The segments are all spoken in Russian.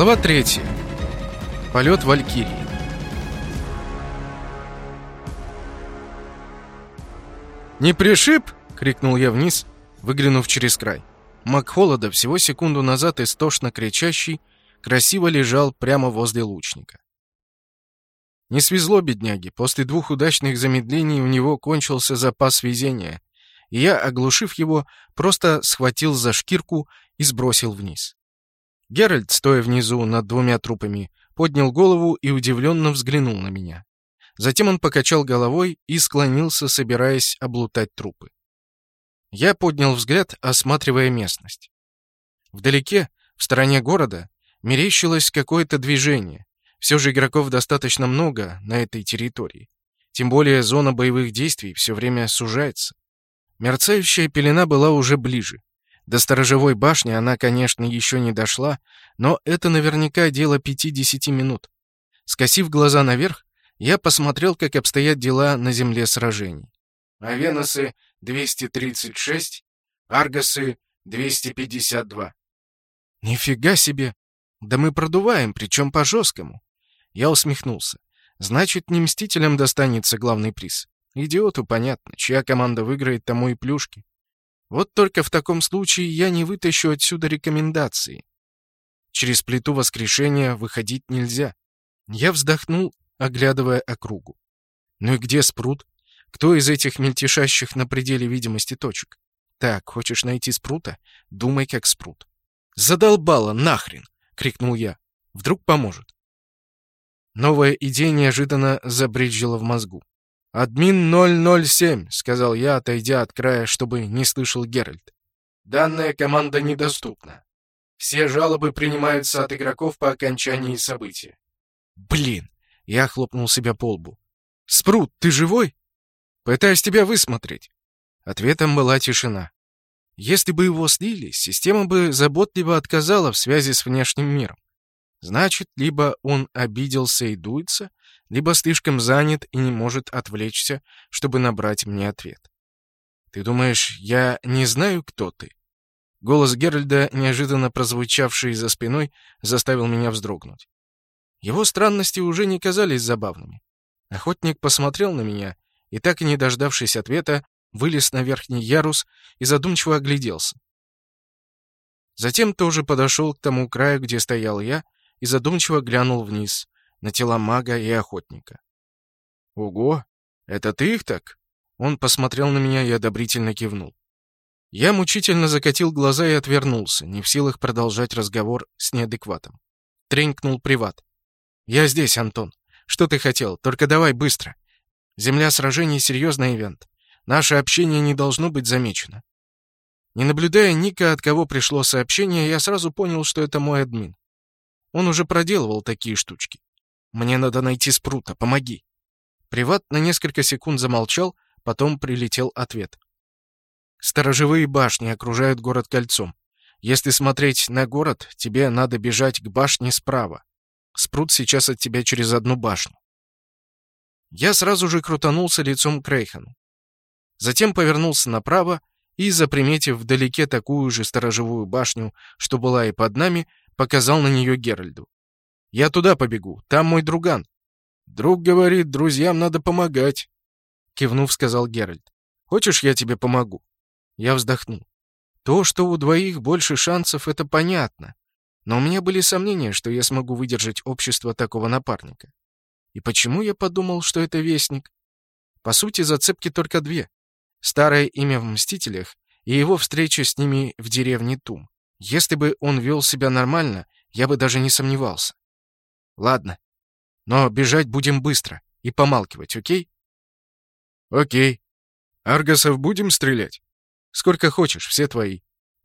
Глава 3. Полет Валькирии. «Не пришиб?» — крикнул я вниз, выглянув через край. Маг Холода, всего секунду назад истошно кричащий, красиво лежал прямо возле лучника. Не свезло бедняге, после двух удачных замедлений у него кончился запас везения, и я, оглушив его, просто схватил за шкирку и сбросил вниз. Геральт, стоя внизу над двумя трупами, поднял голову и удивленно взглянул на меня. Затем он покачал головой и склонился, собираясь облутать трупы. Я поднял взгляд, осматривая местность. Вдалеке, в стороне города, мерещилось какое-то движение. Все же игроков достаточно много на этой территории. Тем более зона боевых действий все время сужается. Мерцающая пелена была уже ближе. До сторожевой башни она, конечно, еще не дошла, но это наверняка дело 50 минут. Скосив глаза наверх, я посмотрел, как обстоят дела на земле сражений. Авеносы 236, Аргосы 252. Нифига себе! Да мы продуваем, причем по-жесткому. Я усмехнулся. Значит, не Мстителям достанется главный приз. Идиоту понятно, чья команда выиграет, тому и плюшки. Вот только в таком случае я не вытащу отсюда рекомендации. Через плиту воскрешения выходить нельзя. Я вздохнул, оглядывая округу. Ну и где спрут? Кто из этих мельтешащих на пределе видимости точек? Так, хочешь найти спрута? Думай, как спрут. «Задолбало, нахрен!» — крикнул я. «Вдруг поможет?» Новая идея неожиданно забриджила в мозгу. «Админ 007», — сказал я, отойдя от края, чтобы не слышал Геральт. «Данная команда недоступна. Все жалобы принимаются от игроков по окончании события». «Блин!» — я хлопнул себя по лбу. «Спрут, ты живой?» «Пытаюсь тебя высмотреть». Ответом была тишина. Если бы его слили, система бы заботливо отказала в связи с внешним миром. Значит, либо он обиделся и дуется, либо слишком занят и не может отвлечься, чтобы набрать мне ответ. «Ты думаешь, я не знаю, кто ты?» Голос Геральда, неожиданно прозвучавший за спиной, заставил меня вздрогнуть. Его странности уже не казались забавными. Охотник посмотрел на меня и, так и не дождавшись ответа, вылез на верхний ярус и задумчиво огляделся. Затем тоже подошел к тому краю, где стоял я, и задумчиво глянул вниз, на тела мага и охотника. «Ого! Это ты их так?» Он посмотрел на меня и одобрительно кивнул. Я мучительно закатил глаза и отвернулся, не в силах продолжать разговор с неадекватом. Тренькнул приват. «Я здесь, Антон. Что ты хотел? Только давай быстро. Земля сражений — серьезный ивент. Наше общение не должно быть замечено». Не наблюдая Ника, от кого пришло сообщение, я сразу понял, что это мой админ. Он уже проделывал такие штучки. Мне надо найти Спрута, помоги. Приват на несколько секунд замолчал, потом прилетел ответ. Сторожевые башни окружают город кольцом. Если смотреть на город, тебе надо бежать к башне справа. Спрут сейчас от тебя через одну башню. Я сразу же крутанулся лицом к Рейхану. Затем повернулся направо и, заприметив вдалеке такую же сторожевую башню, что была и под нами, показал на нее Геральду. Я туда побегу, там мой друган. Друг говорит, друзьям надо помогать. Кивнув, сказал Геральт. Хочешь, я тебе помогу? Я вздохнул. То, что у двоих больше шансов, это понятно. Но у меня были сомнения, что я смогу выдержать общество такого напарника. И почему я подумал, что это Вестник? По сути, зацепки только две. Старое имя в «Мстителях» и его встреча с ними в деревне Тум. Если бы он вел себя нормально, я бы даже не сомневался. Ладно. Но бежать будем быстро и помалкивать, окей? Окей. Аргасов будем стрелять? Сколько хочешь, все твои.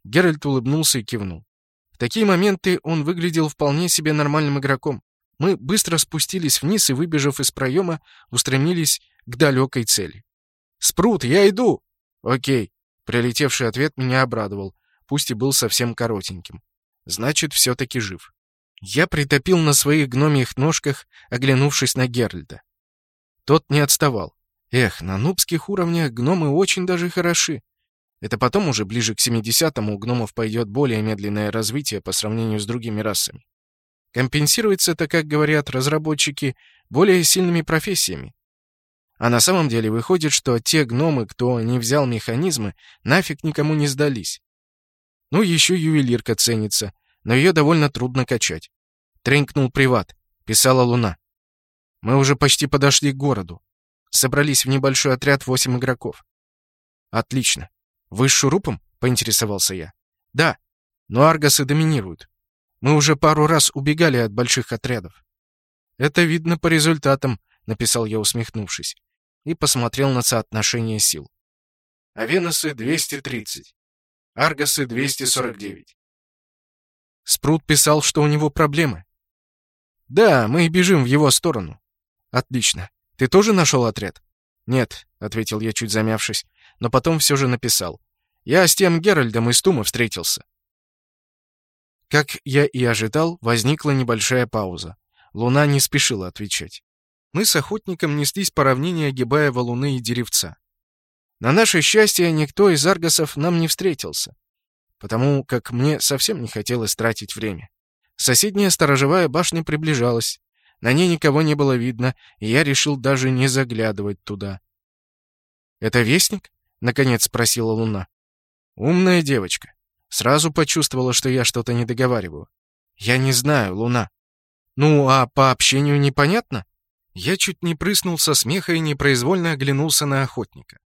Геральт улыбнулся и кивнул. В такие моменты он выглядел вполне себе нормальным игроком. Мы быстро спустились вниз и, выбежав из проема, устремились к далекой цели. «Спрут, я иду!» «Окей». Прилетевший ответ меня обрадовал, пусть и был совсем коротеньким. Значит, все-таки жив. Я притопил на своих гномьих ножках, оглянувшись на Геральда. Тот не отставал. Эх, на нубских уровнях гномы очень даже хороши. Это потом уже ближе к 70-му у гномов пойдет более медленное развитие по сравнению с другими расами. Компенсируется это, как говорят разработчики, более сильными профессиями. А на самом деле выходит, что те гномы, кто не взял механизмы, нафиг никому не сдались. Ну, еще ювелирка ценится, но ее довольно трудно качать. Тренькнул приват, писала Луна. Мы уже почти подошли к городу. Собрались в небольшой отряд восемь игроков. Отлично. Вы с шурупом? Поинтересовался я. Да, но аргасы доминируют. Мы уже пару раз убегали от больших отрядов. Это видно по результатам, написал я, усмехнувшись, и посмотрел на соотношение сил. Авеносы 230, Аргасы 249. Спрут писал, что у него проблемы. Да, мы бежим в его сторону. Отлично. Ты тоже нашел отряд? Нет, ответил я, чуть замявшись, но потом все же написал. Я с тем Геральдом из Тумы встретился. Как я и ожидал, возникла небольшая пауза. Луна не спешила отвечать. Мы с охотником неслись по равнине, огибая валуны и деревца. На наше счастье, никто из аргосов нам не встретился, потому как мне совсем не хотелось тратить время. Соседняя сторожевая башня приближалась. На ней никого не было видно, и я решил даже не заглядывать туда. «Это вестник?» — наконец спросила Луна. «Умная девочка. Сразу почувствовала, что я что-то не договариваю. Я не знаю, Луна. Ну, а по общению непонятно?» Я чуть не прыснул со смеха и непроизвольно оглянулся на охотника.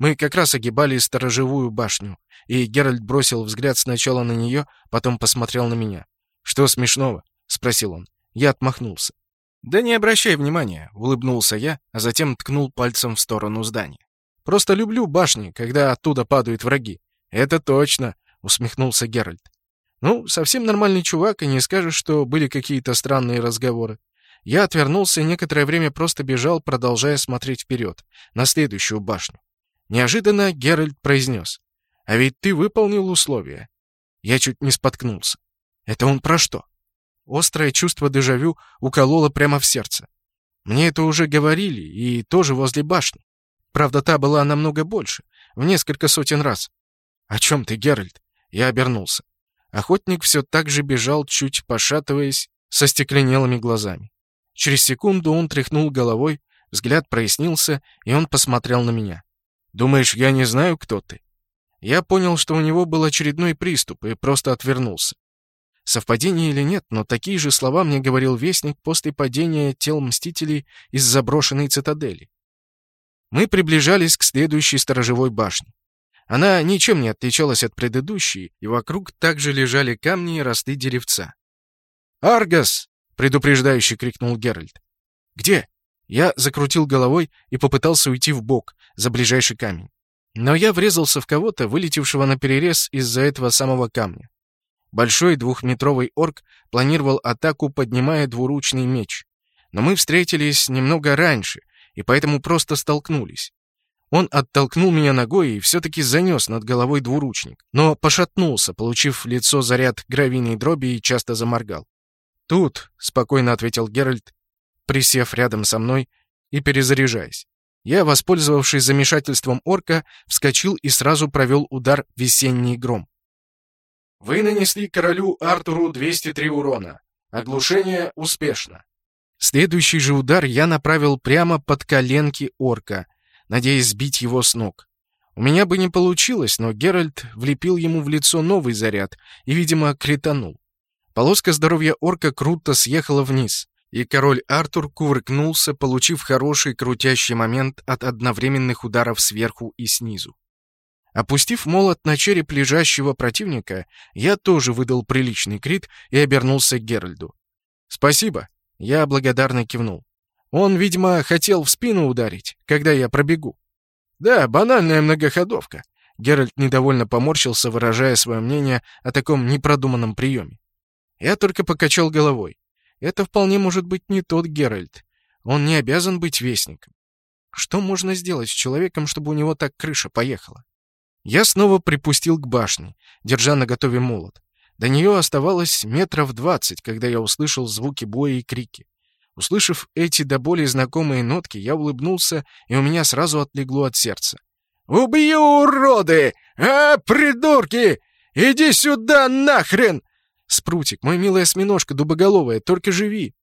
Мы как раз огибали сторожевую башню, и Геральт бросил взгляд сначала на нее, потом посмотрел на меня. «Что смешного?» — спросил он. Я отмахнулся. «Да не обращай внимания», — улыбнулся я, а затем ткнул пальцем в сторону здания. «Просто люблю башни, когда оттуда падают враги». «Это точно», — усмехнулся Геральт. «Ну, совсем нормальный чувак, и не скажешь, что были какие-то странные разговоры». Я отвернулся и некоторое время просто бежал, продолжая смотреть вперед, на следующую башню. Неожиданно Геральт произнес. «А ведь ты выполнил условия». Я чуть не споткнулся. Это он про что? Острое чувство дежавю укололо прямо в сердце. Мне это уже говорили, и тоже возле башни. Правда, та была намного больше, в несколько сотен раз. «О чем ты, Геральт?» Я обернулся. Охотник все так же бежал, чуть пошатываясь, со стекленелыми глазами. Через секунду он тряхнул головой, взгляд прояснился, и он посмотрел на меня. «Думаешь, я не знаю, кто ты?» Я понял, что у него был очередной приступ, и просто отвернулся. Совпадение или нет, но такие же слова мне говорил Вестник после падения тел Мстителей из заброшенной цитадели. Мы приближались к следующей сторожевой башне. Она ничем не отличалась от предыдущей, и вокруг также лежали камни и росты деревца. «Аргас!» — предупреждающе крикнул Геральт. «Где?» Я закрутил головой и попытался уйти в бок за ближайший камень. Но я врезался в кого-то, вылетевшего на перерез из-за этого самого камня. Большой двухметровый орк планировал атаку, поднимая двуручный меч. Но мы встретились немного раньше, и поэтому просто столкнулись. Он оттолкнул меня ногой и все-таки занес над головой двуручник, но пошатнулся, получив в лицо заряд гравийной дроби и часто заморгал. «Тут», — спокойно ответил Геральт, присев рядом со мной и перезаряжаясь. Я, воспользовавшись замешательством орка, вскочил и сразу провел удар «Весенний гром». Вы нанесли королю Артуру 203 урона. Оглушение успешно. Следующий же удар я направил прямо под коленки орка, надеясь сбить его с ног. У меня бы не получилось, но Геральт влепил ему в лицо новый заряд и, видимо, кританул. Полоска здоровья орка круто съехала вниз, и король Артур кувыркнулся, получив хороший крутящий момент от одновременных ударов сверху и снизу. Опустив молот на череп лежащего противника, я тоже выдал приличный крит и обернулся к Геральду. «Спасибо!» — я благодарно кивнул. «Он, видимо, хотел в спину ударить, когда я пробегу». «Да, банальная многоходовка», — Геральт недовольно поморщился, выражая свое мнение о таком непродуманном приеме. Я только покачал головой. Это вполне может быть не тот Геральт. Он не обязан быть вестником. Что можно сделать с человеком, чтобы у него так крыша поехала? Я снова припустил к башне, держа наготове молот. До нее оставалось метров двадцать, когда я услышал звуки боя и крики. Услышав эти до боли знакомые нотки, я улыбнулся, и у меня сразу отлегло от сердца. «Убью, уроды! А, придурки! Иди сюда нахрен!» Спрутик, мой милый осьминожка дубоголовая, только живи!»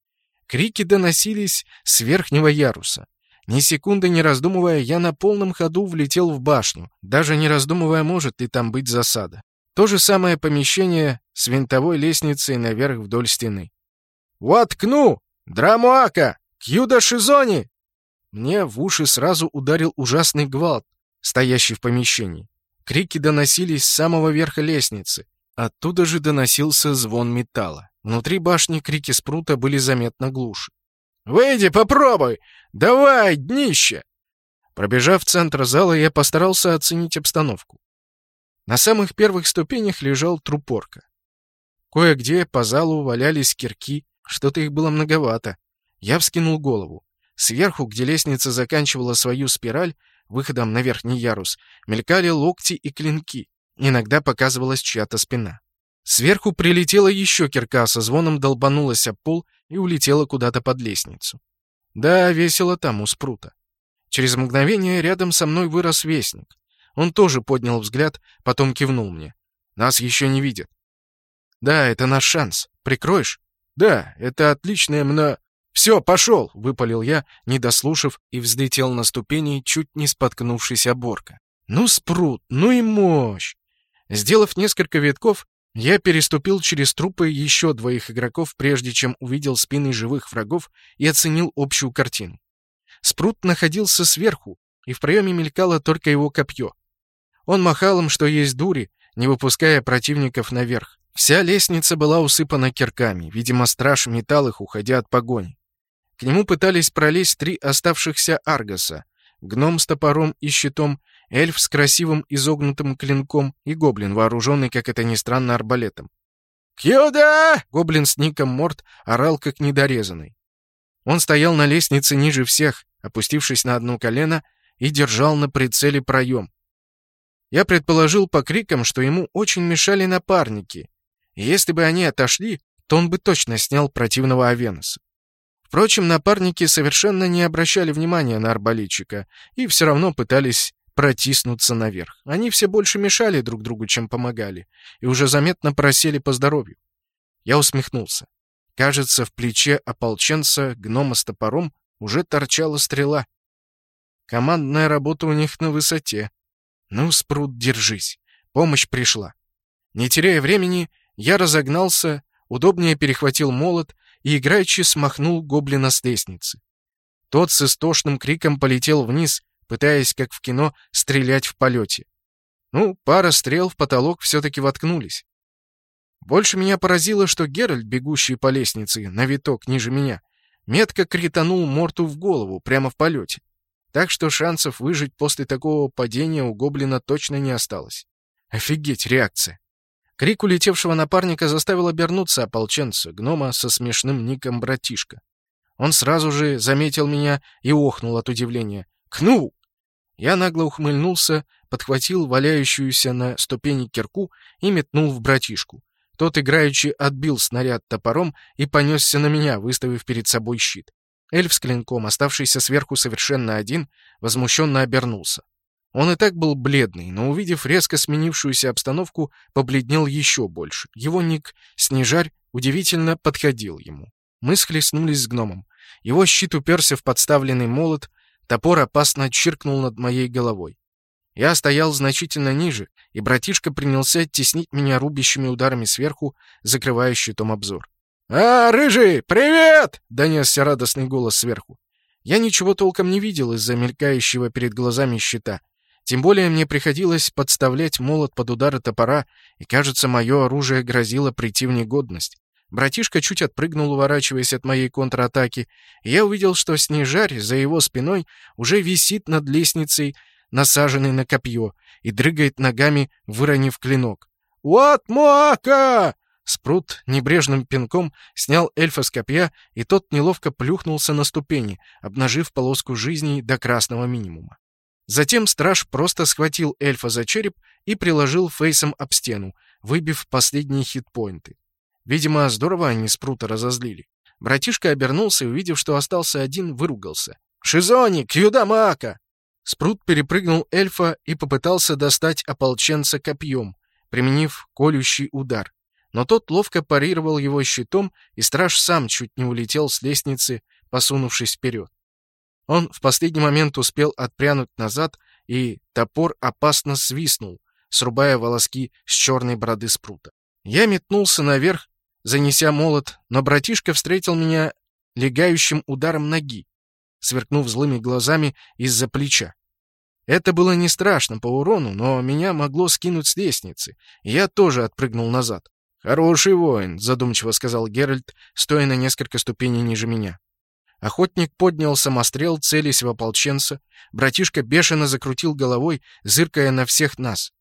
Крики доносились с верхнего яруса. Ни секунды не раздумывая, я на полном ходу влетел в башню, даже не раздумывая, может ли там быть засада. То же самое помещение с винтовой лестницей наверх вдоль стены. «Воткну! Драмуака! Кьюда Шизони!» Мне в уши сразу ударил ужасный гвалт, стоящий в помещении. Крики доносились с самого верха лестницы. Оттуда же доносился звон металла. Внутри башни крики спрута были заметно глуше. «Выйди, попробуй! Давай, днище!» Пробежав в центр зала, я постарался оценить обстановку. На самых первых ступенях лежал трупорка. Кое-где по залу валялись кирки, что-то их было многовато. Я вскинул голову. Сверху, где лестница заканчивала свою спираль, выходом на верхний ярус, мелькали локти и клинки. Иногда показывалась чья-то спина. Сверху прилетела еще кирка, со звоном долбанулась об пол и улетела куда-то под лестницу. Да, весело там, у спрута. Через мгновение рядом со мной вырос вестник. Он тоже поднял взгляд, потом кивнул мне. Нас еще не видят. Да, это наш шанс. Прикроешь? Да, это отличное мно... «Все, пошел!» — выпалил я, не дослушав, и взлетел на ступени, чуть не споткнувшись оборка. «Ну, спрут, ну и мощь!» Сделав несколько витков, я переступил через трупы еще двоих игроков, прежде чем увидел спины живых врагов и оценил общую картину. Спрут находился сверху, и в проеме мелькало только его копье. Он махал им, что есть дури, не выпуская противников наверх. Вся лестница была усыпана кирками, видимо, страж метал их, уходя от погони. К нему пытались пролезть три оставшихся Аргоса, гном с топором и щитом эльф с красивым изогнутым клинком и гоблин, вооруженный, как это ни странно, арбалетом. «Кьюда!» — гоблин с ником Морт орал, как недорезанный. Он стоял на лестнице ниже всех, опустившись на одно колено, и держал на прицеле проем. Я предположил по крикам, что ему очень мешали напарники, и если бы они отошли, то он бы точно снял противного Авенуса. Впрочем, напарники совершенно не обращали внимания на арбалетчика и все равно пытались протиснуться наверх. Они все больше мешали друг другу, чем помогали, и уже заметно просели по здоровью. Я усмехнулся. Кажется, в плече ополченца, гнома с топором, уже торчала стрела. Командная работа у них на высоте. Ну, спрут, держись. Помощь пришла. Не теряя времени, я разогнался, удобнее перехватил молот и играючи смахнул гоблина с лестницы. Тот с истошным криком полетел вниз, пытаясь, как в кино, стрелять в полете. Ну, пара стрел в потолок все-таки воткнулись. Больше меня поразило, что Геральт, бегущий по лестнице на виток ниже меня, метко кританул Морту в голову прямо в полете. Так что шансов выжить после такого падения у гоблина точно не осталось. Офигеть, реакция. Крик улетевшего напарника заставил обернуться ополченца, гнома со смешным ником «Братишка». Он сразу же заметил меня и охнул от удивления. «Кнул!» Я нагло ухмыльнулся, подхватил валяющуюся на ступени кирку и метнул в братишку. Тот играючи отбил снаряд топором и понесся на меня, выставив перед собой щит. Эльф с клинком, оставшийся сверху совершенно один, возмущенно обернулся. Он и так был бледный, но, увидев резко сменившуюся обстановку, побледнел еще больше. Его ник «Снежарь» удивительно подходил ему. Мы схлестнулись с гномом. Его щит уперся в подставленный молот, Топор опасно чиркнул над моей головой. Я стоял значительно ниже, и братишка принялся оттеснить меня рубящими ударами сверху, закрывая щитом обзор. «А, рыжий, привет!» — донесся радостный голос сверху. Я ничего толком не видел из-за мелькающего перед глазами щита. Тем более мне приходилось подставлять молот под удары топора, и, кажется, мое оружие грозило прийти в негодность. Братишка чуть отпрыгнул, уворачиваясь от моей контратаки, и я увидел, что снежарь за его спиной уже висит над лестницей, насаженный на копье, и дрыгает ногами, выронив клинок. «Вот моака!» Спрут небрежным пинком снял эльфа с копья, и тот неловко плюхнулся на ступени, обнажив полоску жизни до красного минимума. Затем страж просто схватил эльфа за череп и приложил фейсом об стену, выбив последние хитпоинты. Видимо, здорово они Спрута разозлили. Братишка обернулся и, увидев, что остался один, выругался. «Шизоник! Юдамака!» Спрут перепрыгнул эльфа и попытался достать ополченца копьем, применив колющий удар. но тот ловко парировал его щитом, и страж сам чуть не улетел с лестницы, посунувшись вперед. Он в последний момент успел отпрянуть назад, и топор опасно свистнул, срубая волоски с черной бороды спрута. Я метнулся наверх, занеся молот, но братишка встретил меня легающим ударом ноги, сверкнув злыми глазами из-за плеча. Это было не страшно по урону, но меня могло скинуть с лестницы, и я тоже отпрыгнул назад. «Хороший воин», — задумчиво сказал Геральт, стоя на несколько ступеней ниже меня. Охотник поднял самострел, целясь в ополченца. Братишка бешено закрутил головой, зыркая на всех нас.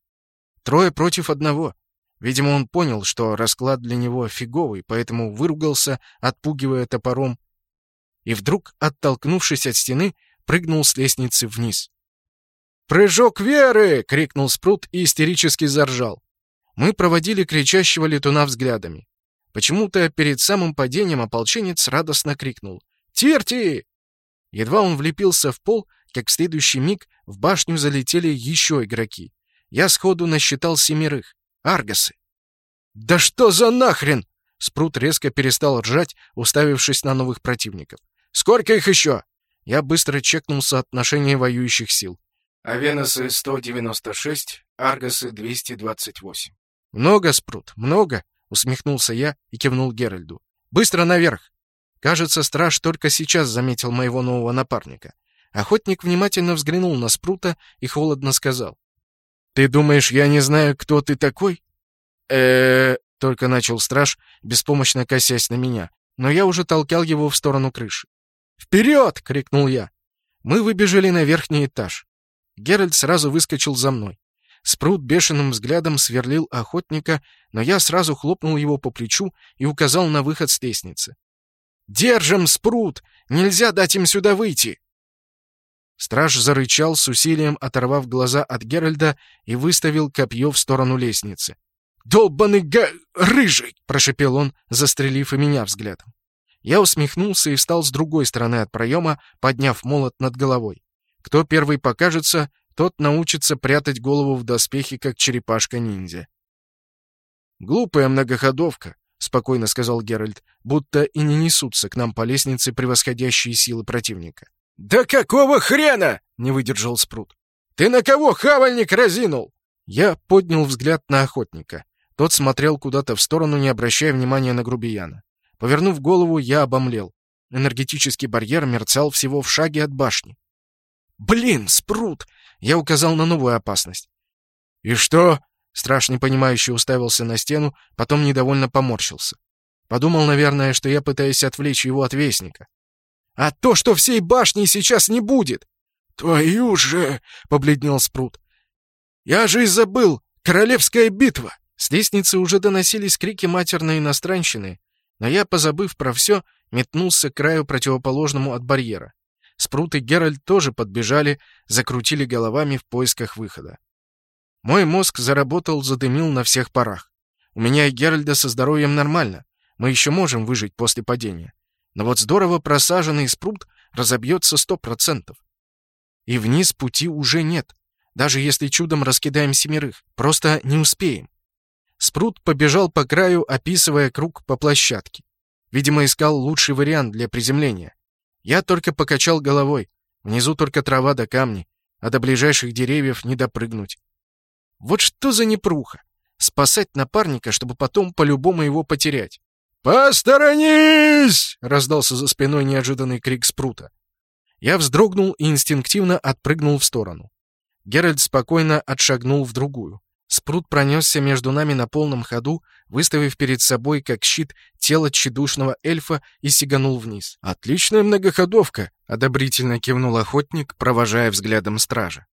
Трое против одного. Видимо, он понял, что расклад для него фиговый, поэтому выругался, отпугивая топором. И вдруг, оттолкнувшись от стены, прыгнул с лестницы вниз. «Прыжок веры!» — крикнул Спрут и истерически заржал. Мы проводили кричащего летуна взглядами. Почему-то перед самым падением ополченец радостно крикнул. «Тирти!» Едва он влепился в пол, как в следующий миг в башню залетели еще игроки. Я сходу насчитал семерых. Аргасы. «Да что за нахрен!» Спрут резко перестал ржать, уставившись на новых противников. «Сколько их еще?» Я быстро чекнул соотношение воюющих сил. Авеносы 196, Аргасы 228. «Много, Спрут, много!» — усмехнулся я и кивнул Геральду. «Быстро наверх!» Кажется, страж только сейчас заметил моего нового напарника. Охотник внимательно взглянул на Спрута и холодно сказал. «Ты думаешь, я не знаю, кто ты такой?» э только начал страж, беспомощно косясь на меня, но я уже толкал его в сторону крыши. «Вперед!» — крикнул я. Мы выбежали на верхний этаж. Геральт сразу выскочил за мной. Спрут бешеным взглядом сверлил охотника, но я сразу хлопнул его по плечу и указал на выход с лестницы. «Держим, Спрут! Нельзя дать им сюда выйти!» Страж зарычал, с усилием оторвав глаза от Геральда и выставил копье в сторону лестницы. «Долбанный га... рыжий!» — прошепел он, застрелив и меня взглядом. Я усмехнулся и встал с другой стороны от проема, подняв молот над головой. Кто первый покажется, тот научится прятать голову в доспехе, как черепашка-ниндзя. «Глупая многоходовка», — спокойно сказал Геральт, будто и не несутся к нам по лестнице превосходящие силы противника. «Да какого хрена?» — не выдержал Спрут. «Ты на кого хавальник разинул?» Я поднял взгляд на охотника. Тот смотрел куда-то в сторону, не обращая внимания на грубияна. Повернув голову, я обомлел. Энергетический барьер мерцал всего в шаге от башни. «Блин, Спрут!» — я указал на новую опасность. «И что?» — страж непонимающе уставился на стену, потом недовольно поморщился. Подумал, наверное, что я пытаюсь отвлечь его от Вестника. А то, что всей башни сейчас не будет. Твою же, побледнел Спрут. Я же и забыл, королевская битва. С лестницы уже доносились крики матерной иностранщины, но я, позабыв про все, метнулся к краю противоположному от барьера. Спрут и Геральт тоже подбежали, закрутили головами в поисках выхода. Мой мозг заработал, задымил на всех парах. У меня и Геральда со здоровьем нормально. Мы еще можем выжить после падения. Но вот здорово просаженный спрут разобьется сто процентов. И вниз пути уже нет. Даже если чудом раскидаем семерых. Просто не успеем. Спрут побежал по краю, описывая круг по площадке. Видимо, искал лучший вариант для приземления. Я только покачал головой. Внизу только трава да камни, а до ближайших деревьев не допрыгнуть. Вот что за непруха! Спасать напарника, чтобы потом по-любому его потерять. «Посторонись!» — раздался за спиной неожиданный крик Спрута. Я вздрогнул и инстинктивно отпрыгнул в сторону. Геральт спокойно отшагнул в другую. Спрут пронесся между нами на полном ходу, выставив перед собой, как щит, тело тщедушного эльфа и сиганул вниз. «Отличная многоходовка!» — одобрительно кивнул охотник, провожая взглядом стража.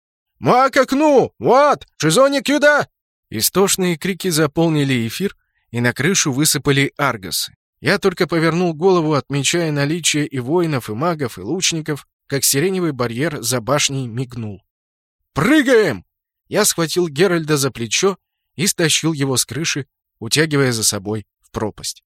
«Ма к окну! Вот! Шизоник юда!» Истошные крики заполнили эфир, и на крышу высыпали аргосы. Я только повернул голову, отмечая наличие и воинов, и магов, и лучников, как сиреневый барьер за башней мигнул. «Прыгаем!» Я схватил Геральда за плечо и стащил его с крыши, утягивая за собой в пропасть.